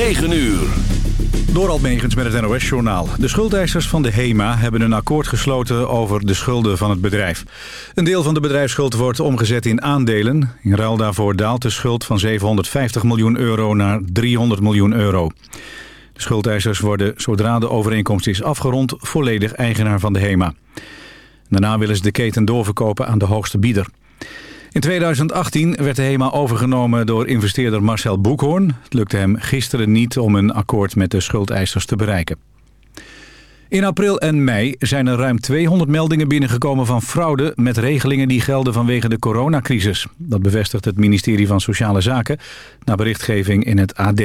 9 uur. Door Almegens met het NOS-journaal. De schuldeisers van de HEMA hebben een akkoord gesloten over de schulden van het bedrijf. Een deel van de bedrijfsschuld wordt omgezet in aandelen. In ruil daarvoor daalt de schuld van 750 miljoen euro naar 300 miljoen euro. De schuldeisers worden, zodra de overeenkomst is afgerond, volledig eigenaar van de HEMA. Daarna willen ze de keten doorverkopen aan de hoogste bieder. In 2018 werd de HEMA overgenomen door investeerder Marcel Boekhoorn. Het lukte hem gisteren niet om een akkoord met de schuldeisers te bereiken. In april en mei zijn er ruim 200 meldingen binnengekomen van fraude... met regelingen die gelden vanwege de coronacrisis. Dat bevestigt het ministerie van Sociale Zaken... na berichtgeving in het AD.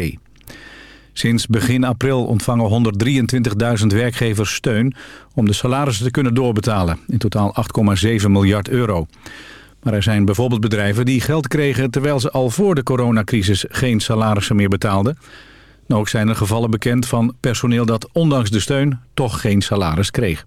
Sinds begin april ontvangen 123.000 werkgevers steun... om de salarissen te kunnen doorbetalen. In totaal 8,7 miljard euro. Maar er zijn bijvoorbeeld bedrijven die geld kregen... terwijl ze al voor de coronacrisis geen salarissen meer betaalden. En ook zijn er gevallen bekend van personeel dat ondanks de steun... toch geen salaris kreeg.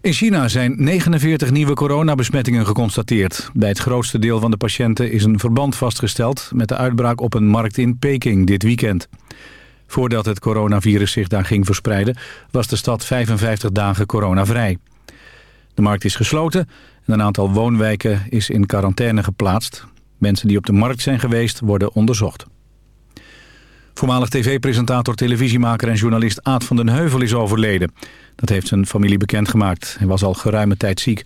In China zijn 49 nieuwe coronabesmettingen geconstateerd. Bij het grootste deel van de patiënten is een verband vastgesteld... met de uitbraak op een markt in Peking dit weekend. Voordat het coronavirus zich daar ging verspreiden... was de stad 55 dagen coronavrij. De markt is gesloten en een aantal woonwijken is in quarantaine geplaatst. Mensen die op de markt zijn geweest worden onderzocht. Voormalig tv-presentator, televisiemaker en journalist Aad van den Heuvel is overleden. Dat heeft zijn familie bekendgemaakt. Hij was al geruime tijd ziek.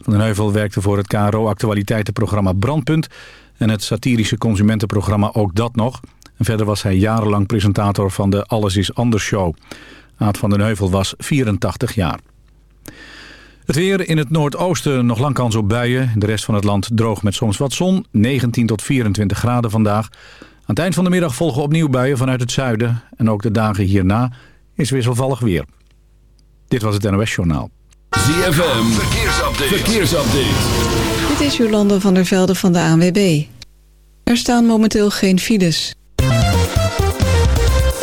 Van den Heuvel werkte voor het KRO-actualiteitenprogramma Brandpunt... en het satirische consumentenprogramma Ook Dat Nog. Verder was hij jarenlang presentator van de Alles is Anders show. Aad van den Heuvel was 84 jaar. Het weer in het noordoosten nog lang kans op buien. De rest van het land droog met soms wat zon. 19 tot 24 graden vandaag. Aan het eind van de middag volgen opnieuw buien vanuit het zuiden. En ook de dagen hierna is wisselvallig weer. Dit was het NOS Journaal. ZFM, verkeersupdate. verkeersupdate. Dit is Jolande van der Velde van de ANWB. Er staan momenteel geen files.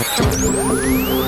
Thank you.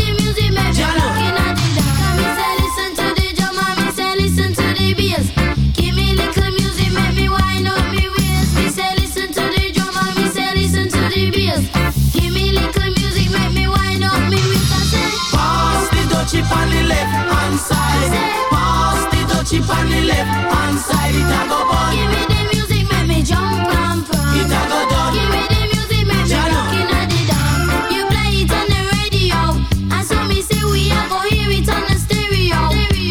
it on the left hand side, it a go on. Give me the music, make me jump and pump. It a go down. Give me the music, make me looking at the down. You play it on the radio, I saw me say we a go hear it on the stereo.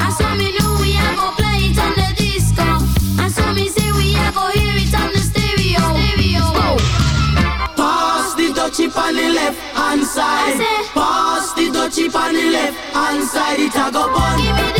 I saw me know we a go play it on the disco. I saw me say we a go hear it on the stereo. stereo. Go. Pass the touchy on the left hand side. Pass the touchy on the left hand side, it a go on.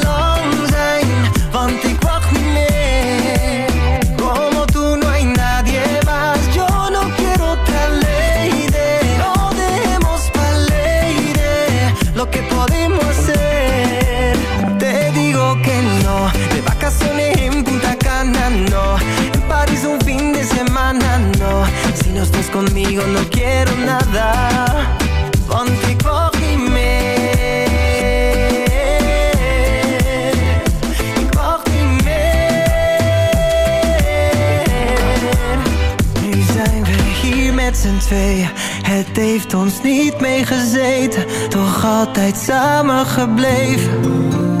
no estás conmigo no quiero nada. Niet meer. Nu zijn we hier met z'n tweeën. Het heeft ons niet meegezeten, toch altijd samen gebleven.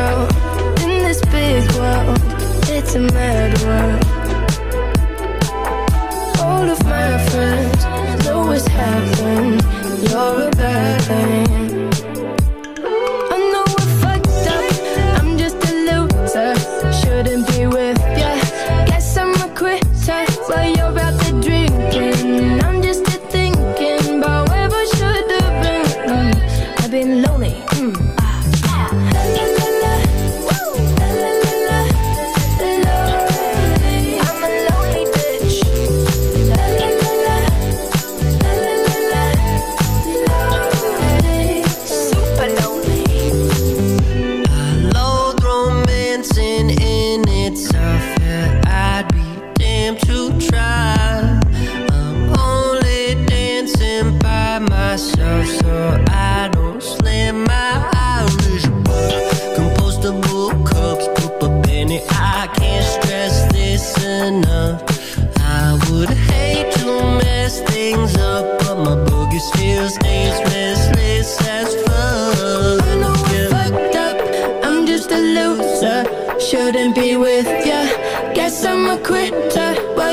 girl in this big world. It's a mad world. All of my friends always have happened. You're a bad thing.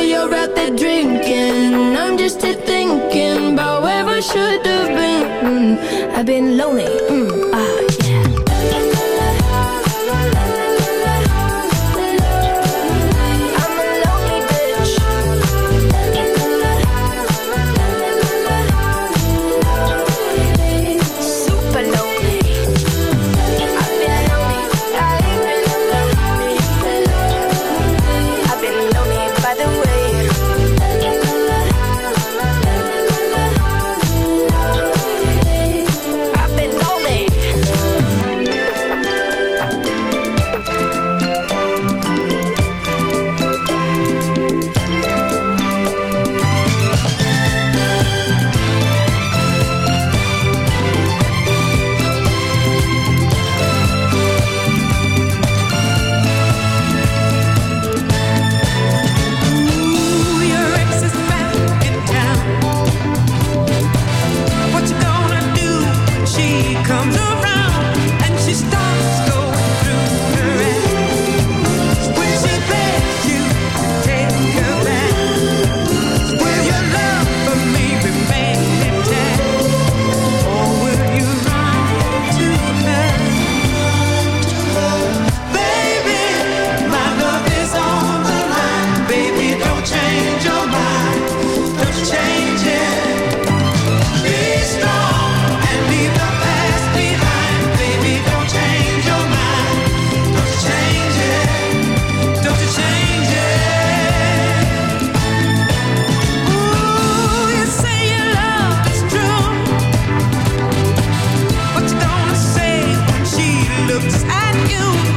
you're out there drinking. I'm just here thinking about where I should have been. I've been lonely. looks at you.